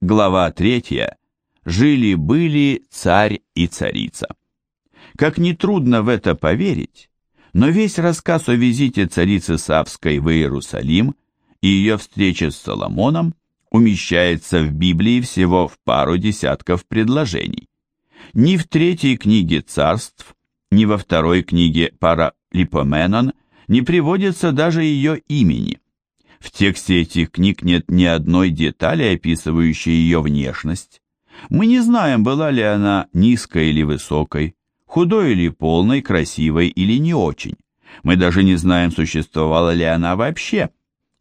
глава 3, жили-были царь и царица. Как нетрудно в это поверить, но весь рассказ о визите царицы Савской в Иерусалим и ее встрече с Соломоном умещается в Библии всего в пару десятков предложений. Ни в третьей книге царств, ни во второй книге Паралипоменон не приводится даже ее имени. В тексте этих книг нет ни одной детали, описывающей ее внешность. Мы не знаем, была ли она низкой или высокой, худой или полной, красивой или не очень. Мы даже не знаем, существовала ли она вообще.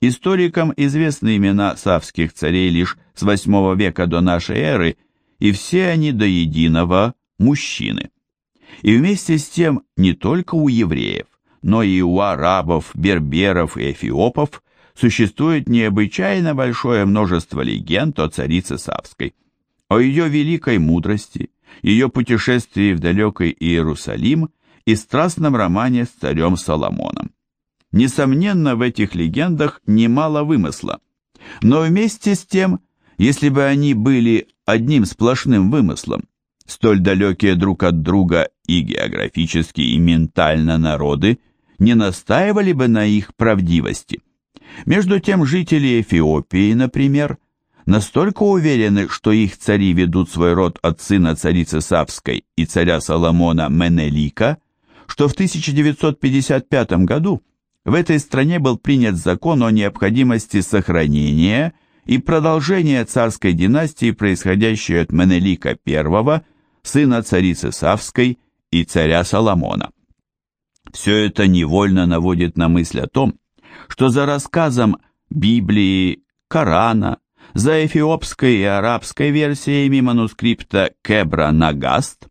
Историкам известны имена савских царей лишь с VIII века до нашей эры, и все они до единого мужчины. И вместе с тем не только у евреев, но и у арабов, берберов и эфиопов существует необычайно большое множество легенд о царице Савской, о ее великой мудрости, ее путешествии в далекий Иерусалим и страстном романе с царем Соломоном. Несомненно, в этих легендах немало вымысла, но вместе с тем, если бы они были одним сплошным вымыслом, столь далекие друг от друга и географически, и ментально народы не настаивали бы на их правдивости. Между тем жители Эфиопии, например, настолько уверены, что их цари ведут свой род от сына царицы Савской и царя Соломона Менелика, что в 1955 году в этой стране был принят закон о необходимости сохранения и продолжения царской династии, происходящей от Менелика I, сына царицы Савской и царя Соломона. Все это невольно наводит на мысль о том, что за рассказом Библии, Корана, за эфиопской и арабской версиями манускрипта Кебра Нагаст,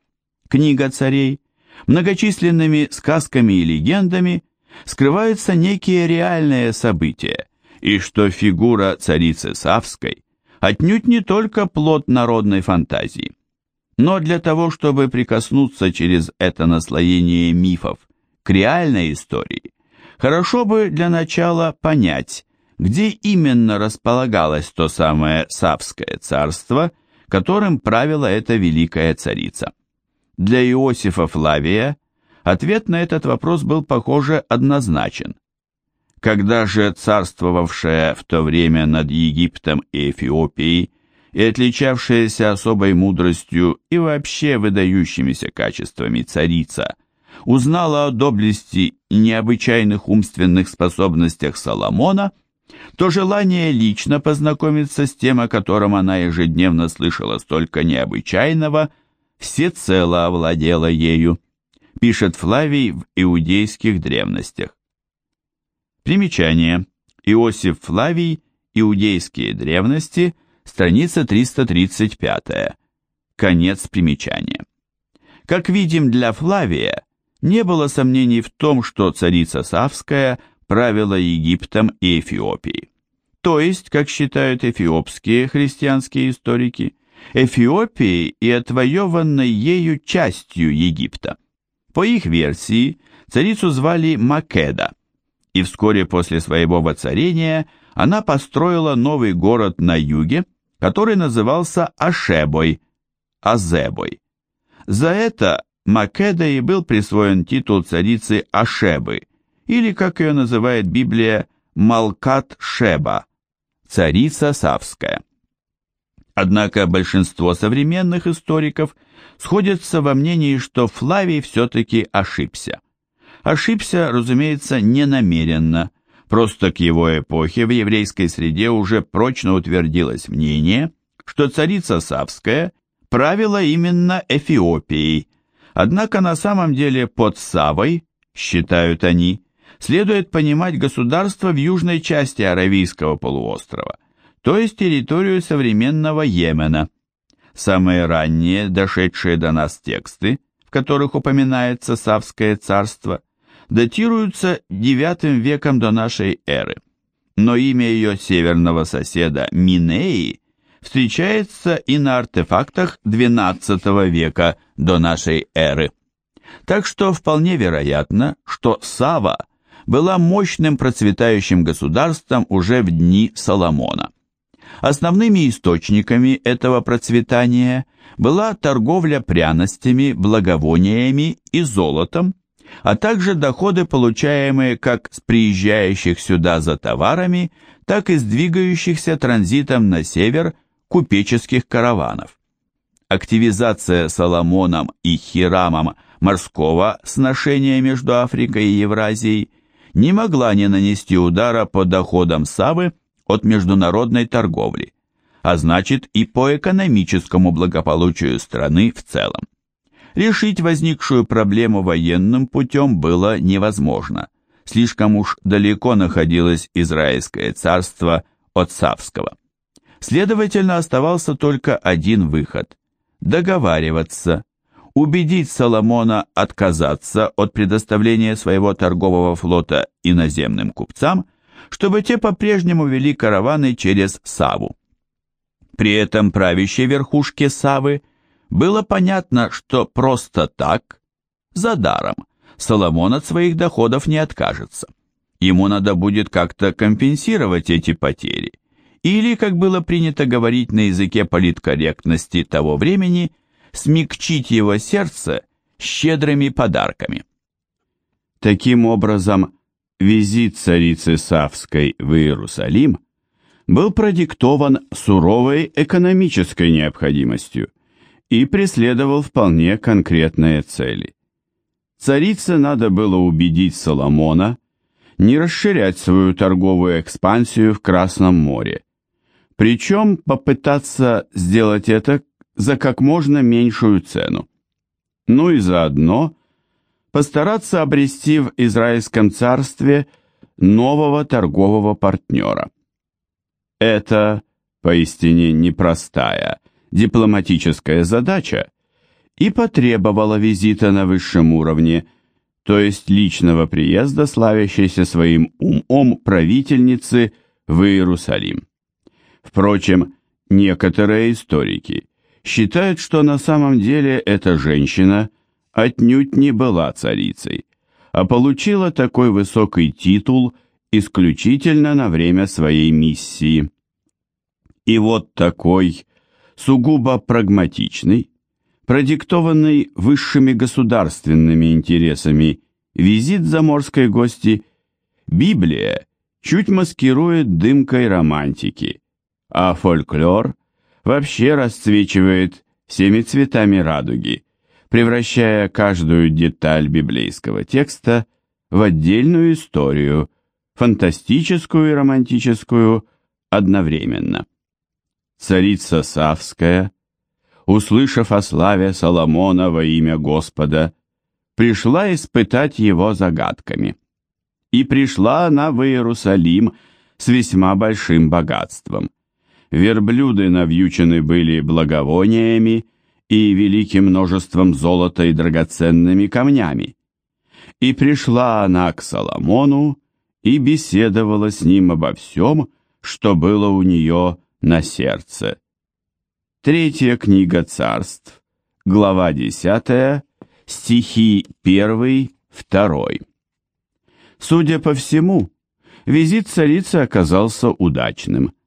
книга царей, многочисленными сказками и легендами скрываются некие реальные события, и что фигура царицы Савской отнюдь не только плод народной фантазии. Но для того, чтобы прикоснуться через это наслоение мифов к реальной истории, хорошо бы для начала понять, где именно располагалось то самое Савское царство, которым правила эта великая царица. Для Иосифа Флавия ответ на этот вопрос был, похоже, однозначен. Когда же царствовавшая в то время над Египтом и Эфиопией и отличавшаяся особой мудростью и вообще выдающимися качествами царица – узнала о доблести и необычайных умственных способностях Соломона, то желание лично познакомиться с тем, о котором она ежедневно слышала столько необычайного, всецело овладело ею, пишет Флавий в иудейских древностях. Примечание. Иосиф Флавий, Иудейские древности, страница 335. Конец примечания. Как видим, для Флавия не было сомнений в том, что царица Савская правила Египтом и Эфиопией. То есть, как считают эфиопские христианские историки, Эфиопией и отвоеванной ею частью Египта. По их версии, царицу звали Македа, и вскоре после своего воцарения она построила новый город на юге, который назывался Ашебой, Азебой. За это Македа и был присвоен титул царицы Ашебы, или, как ее называет Библия, Малкат Шеба, царица Савская. Однако большинство современных историков сходятся во мнении, что Флавий все-таки ошибся. Ошибся, разумеется, не намеренно, просто к его эпохе в еврейской среде уже прочно утвердилось мнение, что царица Савская правила именно Эфиопией, Однако на самом деле под Савой, считают они, следует понимать государство в южной части Аравийского полуострова, то есть территорию современного Йемена. Самые ранние, дошедшие до нас тексты, в которых упоминается Савское царство, датируются IX веком до нашей эры, но имя ее северного соседа Минеи встречается и на артефактах XII века до нашей эры. Так что вполне вероятно, что Сава была мощным процветающим государством уже в дни Соломона. Основными источниками этого процветания была торговля пряностями, благовониями и золотом, а также доходы, получаемые как с приезжающих сюда за товарами, так и с двигающихся транзитом на север купеческих караванов. Активизация Соломоном и Хирамом морского сношения между Африкой и Евразией не могла не нанести удара по доходам Савы от международной торговли, а значит и по экономическому благополучию страны в целом. Решить возникшую проблему военным путем было невозможно. Слишком уж далеко находилось Израильское царство от Савского. Следовательно, оставался только один выход – договариваться, убедить Соломона отказаться от предоставления своего торгового флота иноземным купцам, чтобы те по-прежнему вели караваны через Саву. При этом правящей верхушке Савы было понятно, что просто так, за даром, Соломон от своих доходов не откажется. Ему надо будет как-то компенсировать эти потери. Или, как было принято говорить на языке политкорректности того времени, смягчить его сердце щедрыми подарками. Таким образом, визит царицы Савской в Иерусалим был продиктован суровой экономической необходимостью и преследовал вполне конкретные цели. Царице надо было убедить Соломона не расширять свою торговую экспансию в Красном море, причем попытаться сделать это за как можно меньшую цену. Ну и заодно постараться обрести в Израильском царстве нового торгового партнера. Это поистине непростая дипломатическая задача и потребовала визита на высшем уровне, то есть личного приезда славящейся своим умом правительницы в Иерусалим. Впрочем, некоторые историки считают, что на самом деле эта женщина отнюдь не была царицей, а получила такой высокий титул исключительно на время своей миссии. И вот такой сугубо прагматичный, продиктованный высшими государственными интересами визит заморской гости Библия чуть маскирует дымкой романтики, а фольклор вообще расцвечивает всеми цветами радуги, превращая каждую деталь библейского текста в отдельную историю, фантастическую и романтическую одновременно. Царица Савская, услышав о славе Соломона во имя Господа, пришла испытать его загадками. И пришла она в Иерусалим с весьма большим богатством верблюды навьючены были благовониями и великим множеством золота и драгоценными камнями. И пришла она к Соломону и беседовала с ним обо всем, что было у нее на сердце. Третья книга царств, глава 10, стихи 1, 2. Судя по всему, визит царицы оказался удачным –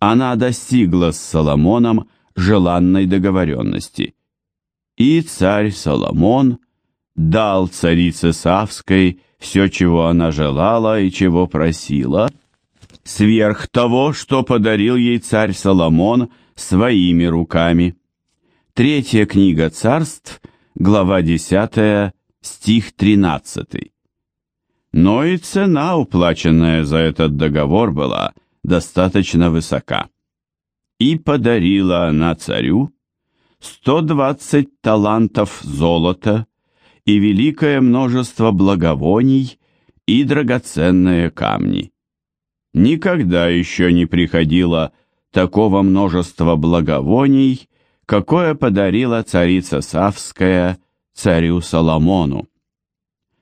она достигла с Соломоном желанной договоренности. И царь Соломон дал царице Савской все, чего она желала и чего просила, сверх того, что подарил ей царь Соломон своими руками. Третья книга царств, глава 10, стих 13. Но и цена, уплаченная за этот договор, была – достаточно высока. И подарила она царю 120 талантов золота и великое множество благовоний и драгоценные камни. Никогда еще не приходило такого множества благовоний, какое подарила царица Савская царю Соломону.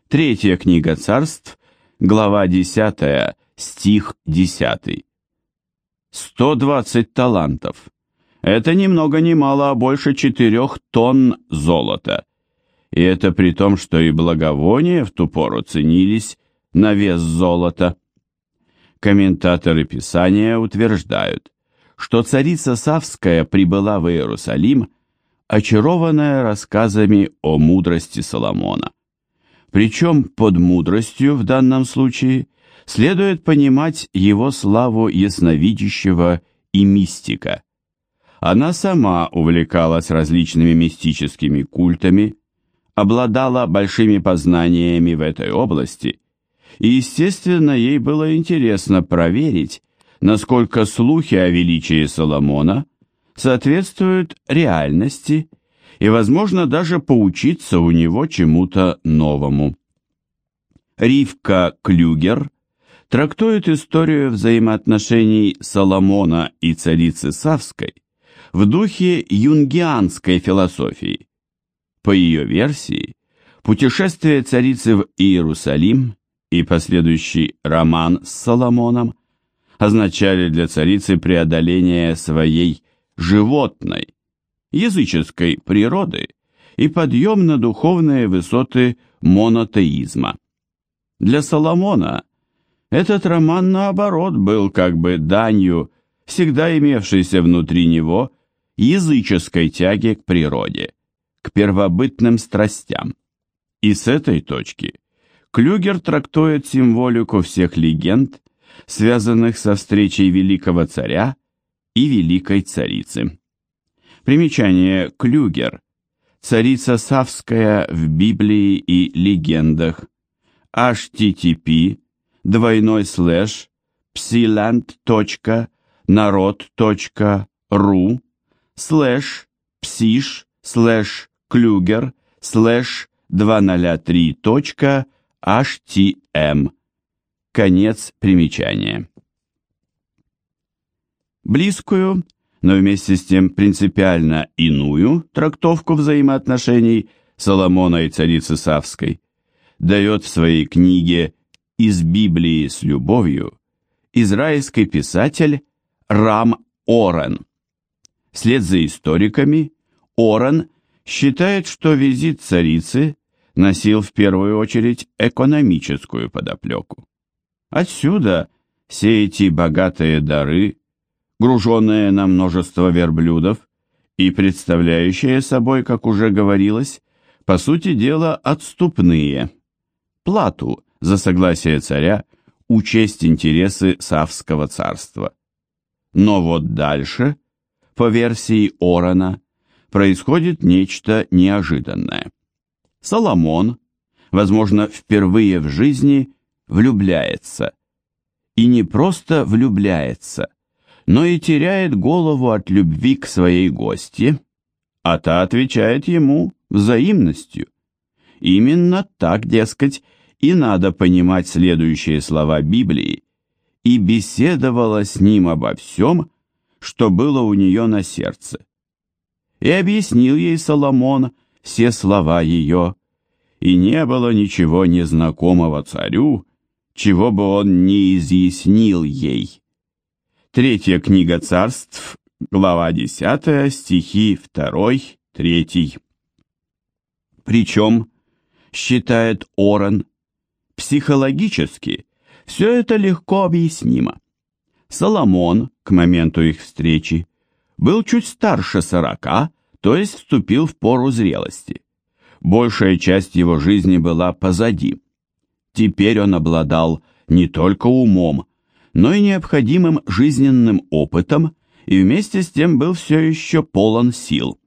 Третья книга царств, глава 10, стих 10. 120 талантов. Это ни много мало, а больше четырех тонн золота. И это при том, что и благовония в ту пору ценились на вес золота. Комментаторы Писания утверждают, что царица Савская прибыла в Иерусалим, очарованная рассказами о мудрости Соломона. Причем под мудростью в данном случае следует понимать его славу ясновидящего и мистика. Она сама увлекалась различными мистическими культами, обладала большими познаниями в этой области, и, естественно, ей было интересно проверить, насколько слухи о величии Соломона соответствуют реальности и, возможно, даже поучиться у него чему-то новому. Ривка Клюгер трактует историю взаимоотношений Соломона и царицы Савской в духе юнгианской философии. По ее версии, путешествие царицы в Иерусалим и последующий роман с Соломоном означали для царицы преодоление своей животной, языческой природы и подъем на духовные высоты монотеизма. Для Соломона этот роман, наоборот, был как бы данью, всегда имевшейся внутри него, языческой тяги к природе, к первобытным страстям. И с этой точки Клюгер трактует символику всех легенд, связанных со встречей великого царя и великой царицы. Примечание Клюгер. Царица Савская в Библии и легендах. http двойной слэш psiland.narod.ru слэш псиш слэш клюгер слэш 203.htm Конец примечания. Близкую, но вместе с тем принципиально иную трактовку взаимоотношений Соломона и царицы Савской дает в своей книге «Из Библии с любовью» израильский писатель Рам Орен. Вслед за историками Орен считает, что визит царицы носил в первую очередь экономическую подоплеку. Отсюда все эти богатые дары, груженные на множество верблюдов и представляющие собой, как уже говорилось, по сути дела отступные, плату за согласие царя учесть интересы Савского царства. Но вот дальше, по версии Орона, происходит нечто неожиданное. Соломон, возможно, впервые в жизни влюбляется. И не просто влюбляется, но и теряет голову от любви к своей гости, а та отвечает ему взаимностью. Именно так, дескать, и надо понимать следующие слова Библии, и беседовала с ним обо всем, что было у нее на сердце. И объяснил ей Соломон все слова ее, и не было ничего незнакомого царю, чего бы он не изъяснил ей. Третья книга царств, глава 10, стихи 2, 3. Причем, считает Орен, психологически все это легко объяснимо. Соломон, к моменту их встречи, был чуть старше сорока, то есть вступил в пору зрелости. Большая часть его жизни была позади. Теперь он обладал не только умом, но и необходимым жизненным опытом и вместе с тем был все еще полон сил.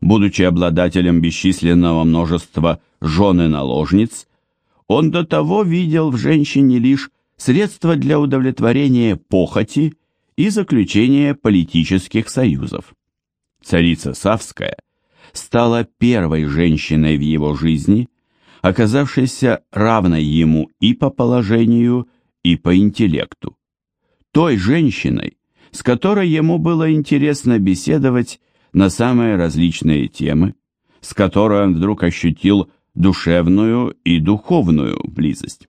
Будучи обладателем бесчисленного множества жен и наложниц, он до того видел в женщине лишь средства для удовлетворения похоти и заключения политических союзов. Царица Савская стала первой женщиной в его жизни, оказавшейся равной ему и по положению, и по интеллекту. Той женщиной, с которой ему было интересно беседовать на самые различные темы, с которой он вдруг ощутил душевную и духовную близость.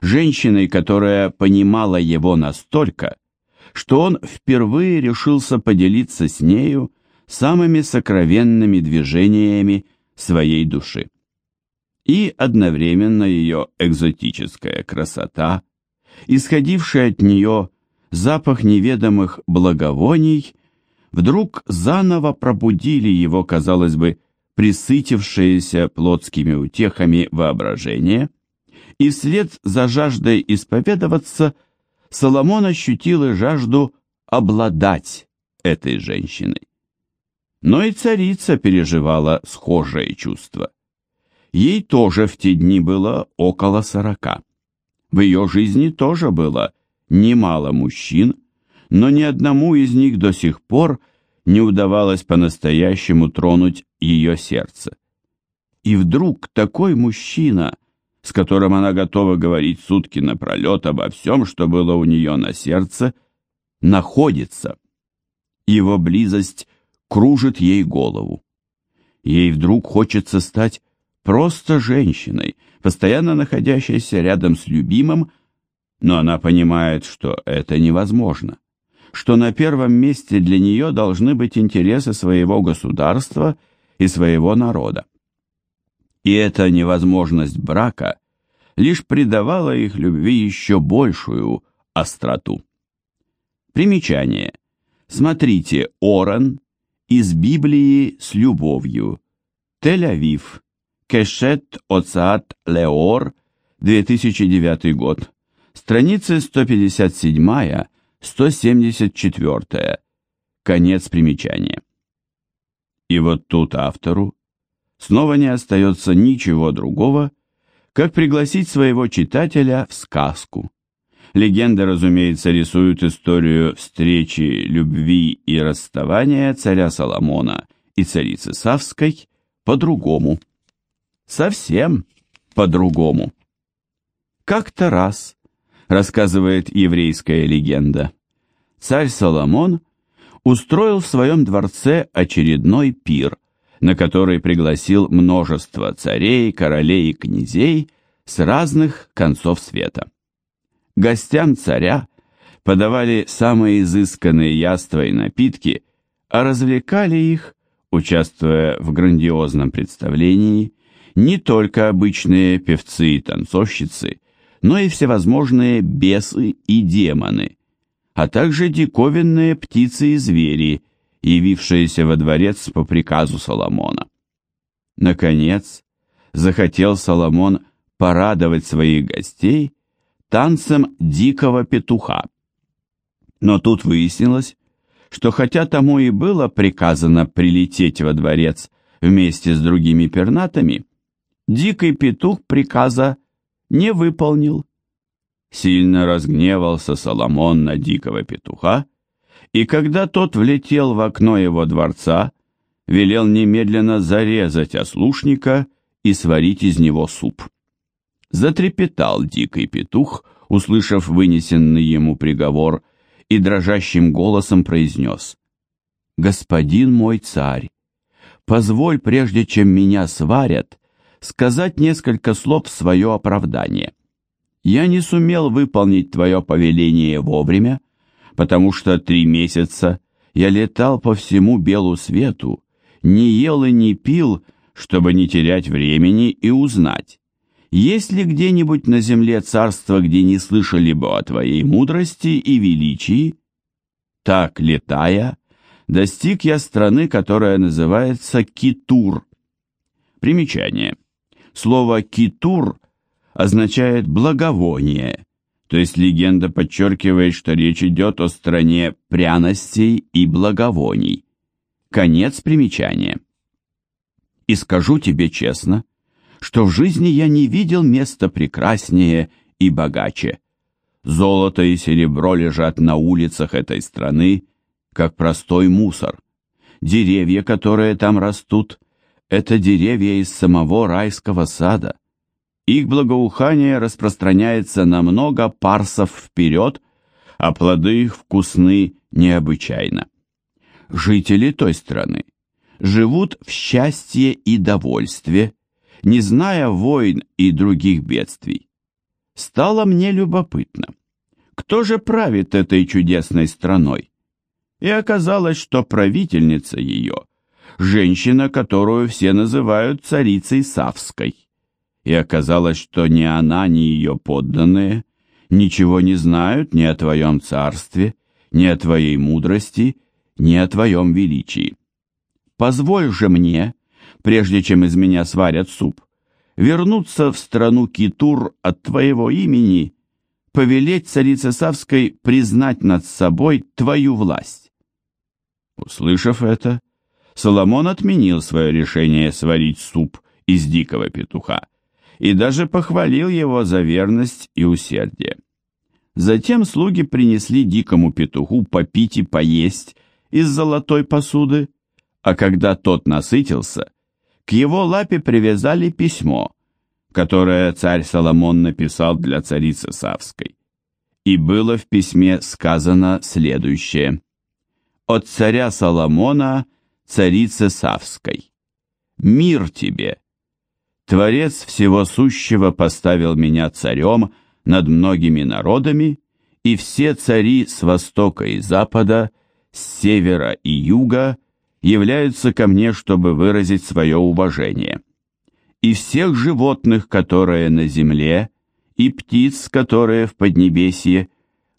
Женщиной, которая понимала его настолько, что он впервые решился поделиться с нею самыми сокровенными движениями своей души. И одновременно ее экзотическая красота, исходившая от нее запах неведомых благовоний вдруг заново пробудили его, казалось бы, присытившееся плотскими утехами воображение, и вслед за жаждой исповедоваться Соломон ощутил и жажду обладать этой женщиной. Но и царица переживала схожее чувство. Ей тоже в те дни было около сорока. В ее жизни тоже было немало мужчин, но ни одному из них до сих пор не удавалось по-настоящему тронуть ее сердце. И вдруг такой мужчина, с которым она готова говорить сутки напролет обо всем, что было у нее на сердце, находится. Его близость кружит ей голову. Ей вдруг хочется стать просто женщиной, постоянно находящейся рядом с любимым, но она понимает, что это невозможно, что на первом месте для нее должны быть интересы своего государства и своего народа. И эта невозможность брака лишь придавала их любви еще большую остроту. Примечание. Смотрите Оран из Библии с любовью. Тель-Авив. Кешет Оцаат Леор, 2009 год. Страницы 157-174. Конец примечания. И вот тут автору снова не остается ничего другого, как пригласить своего читателя в сказку. Легенда, разумеется, рисует историю встречи, любви и расставания царя Соломона и царицы Савской по-другому совсем по-другому. Как-то раз, рассказывает еврейская легенда, царь Соломон устроил в своем дворце очередной пир, на который пригласил множество царей, королей и князей с разных концов света. Гостям царя подавали самые изысканные яства и напитки, а развлекали их, участвуя в грандиозном представлении, не только обычные певцы и танцовщицы, но и всевозможные бесы и демоны, а также диковинные птицы и звери, явившиеся во дворец по приказу Соломона. Наконец, захотел Соломон порадовать своих гостей танцем дикого петуха. Но тут выяснилось, что хотя тому и было приказано прилететь во дворец вместе с другими пернатами, дикий петух приказа не выполнил. Сильно разгневался Соломон на дикого петуха, и когда тот влетел в окно его дворца, велел немедленно зарезать ослушника и сварить из него суп. Затрепетал дикий петух, услышав вынесенный ему приговор, и дрожащим голосом произнес «Господин мой царь, позволь, прежде чем меня сварят, сказать несколько слов в свое оправдание. Я не сумел выполнить твое повеление вовремя, потому что три месяца я летал по всему белу свету, не ел и не пил, чтобы не терять времени и узнать, есть ли где-нибудь на земле царство, где не слышали бы о твоей мудрости и величии? Так, летая, достиг я страны, которая называется Китур. Примечание. Слово «китур» означает «благовоние», то есть легенда подчеркивает, что речь идет о стране пряностей и благовоний. Конец примечания. И скажу тебе честно, что в жизни я не видел места прекраснее и богаче. Золото и серебро лежат на улицах этой страны, как простой мусор. Деревья, которые там растут, это деревья из самого райского сада. Их благоухание распространяется на много парсов вперед, а плоды их вкусны необычайно. Жители той страны живут в счастье и довольстве, не зная войн и других бедствий. Стало мне любопытно, кто же правит этой чудесной страной? И оказалось, что правительница ее женщина, которую все называют царицей Савской. И оказалось, что ни она, ни ее подданные ничего не знают ни о твоем царстве, ни о твоей мудрости, ни о твоем величии. Позволь же мне, прежде чем из меня сварят суп, вернуться в страну Китур от твоего имени, повелеть царице Савской признать над собой твою власть. Услышав это, Соломон отменил свое решение сварить суп из дикого петуха и даже похвалил его за верность и усердие. Затем слуги принесли дикому петуху попить и поесть из золотой посуды, а когда тот насытился, к его лапе привязали письмо, которое царь Соломон написал для царицы Савской. И было в письме сказано следующее. «От царя Соломона, царицы Савской. Мир тебе! Творец всего сущего поставил меня царем над многими народами, и все цари с востока и запада, с севера и юга – являются ко мне, чтобы выразить свое уважение. И всех животных, которые на земле, и птиц, которые в Поднебесье,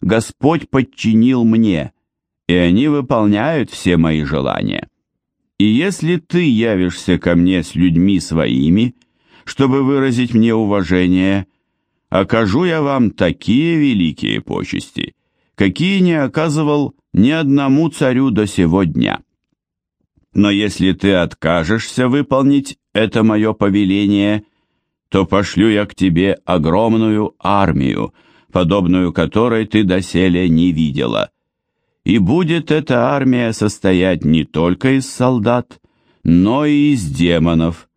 Господь подчинил мне, и они выполняют все мои желания. И если ты явишься ко мне с людьми своими, чтобы выразить мне уважение, окажу я вам такие великие почести, какие не оказывал ни одному царю до сего дня. Но если ты откажешься выполнить это мое повеление, то пошлю я к тебе огромную армию, подобную которой ты доселе не видела. И будет эта армия состоять не только из солдат, но и из демонов,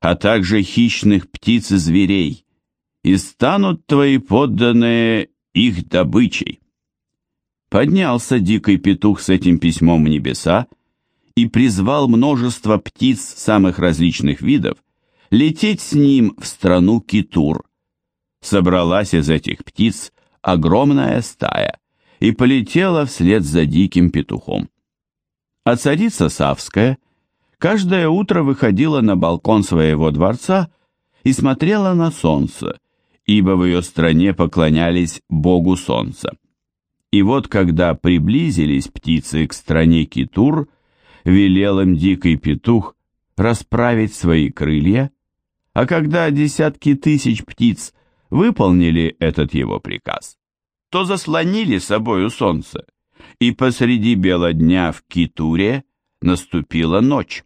а также хищных птиц и зверей, и станут твои подданные их добычей. Поднялся дикий петух с этим письмом в небеса, и призвал множество птиц самых различных видов лететь с ним в страну Китур. Собралась из этих птиц огромная стая и полетела вслед за диким петухом. А царица Савская каждое утро выходила на балкон своего дворца и смотрела на солнце, ибо в ее стране поклонялись богу солнца. И вот когда приблизились птицы к стране Китур, велел им дикий петух расправить свои крылья, а когда десятки тысяч птиц выполнили этот его приказ, то заслонили собою солнце, и посреди бела дня в Китуре наступила ночь.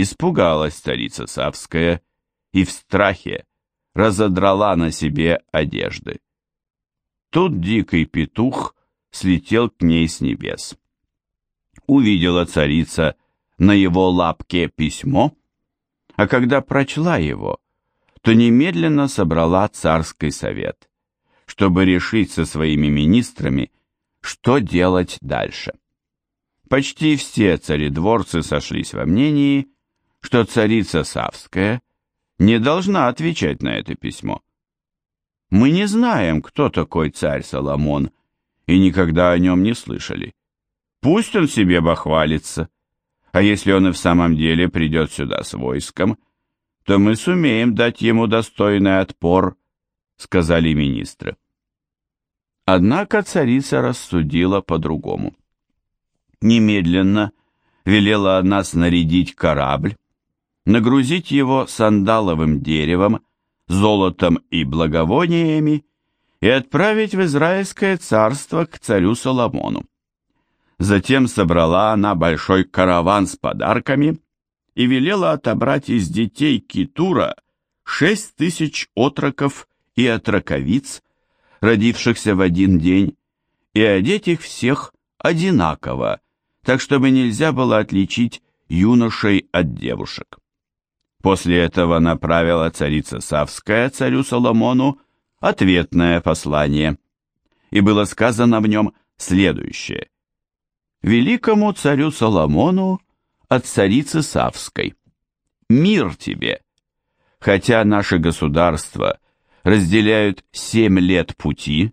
Испугалась царица Савская и в страхе разодрала на себе одежды. Тут дикий петух слетел к ней с небес увидела царица на его лапке письмо, а когда прочла его, то немедленно собрала царский совет, чтобы решить со своими министрами, что делать дальше. Почти все царедворцы сошлись во мнении, что царица Савская не должна отвечать на это письмо. Мы не знаем, кто такой царь Соломон, и никогда о нем не слышали. Пусть он себе бахвалится. А если он и в самом деле придет сюда с войском, то мы сумеем дать ему достойный отпор, сказали министры. Однако царица рассудила по-другому. Немедленно велела она снарядить корабль, нагрузить его сандаловым деревом, золотом и благовониями и отправить в Израильское царство к царю Соломону. Затем собрала она большой караван с подарками и велела отобрать из детей Китура шесть тысяч отроков и отроковиц, родившихся в один день, и одеть их всех одинаково, так чтобы нельзя было отличить юношей от девушек. После этого направила царица Савская царю Соломону ответное послание, и было сказано в нем следующее – великому царю Соломону от царицы Савской. Мир тебе! Хотя наши государства разделяют семь лет пути,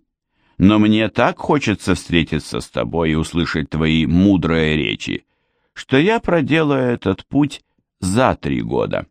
но мне так хочется встретиться с тобой и услышать твои мудрые речи, что я проделаю этот путь за три года.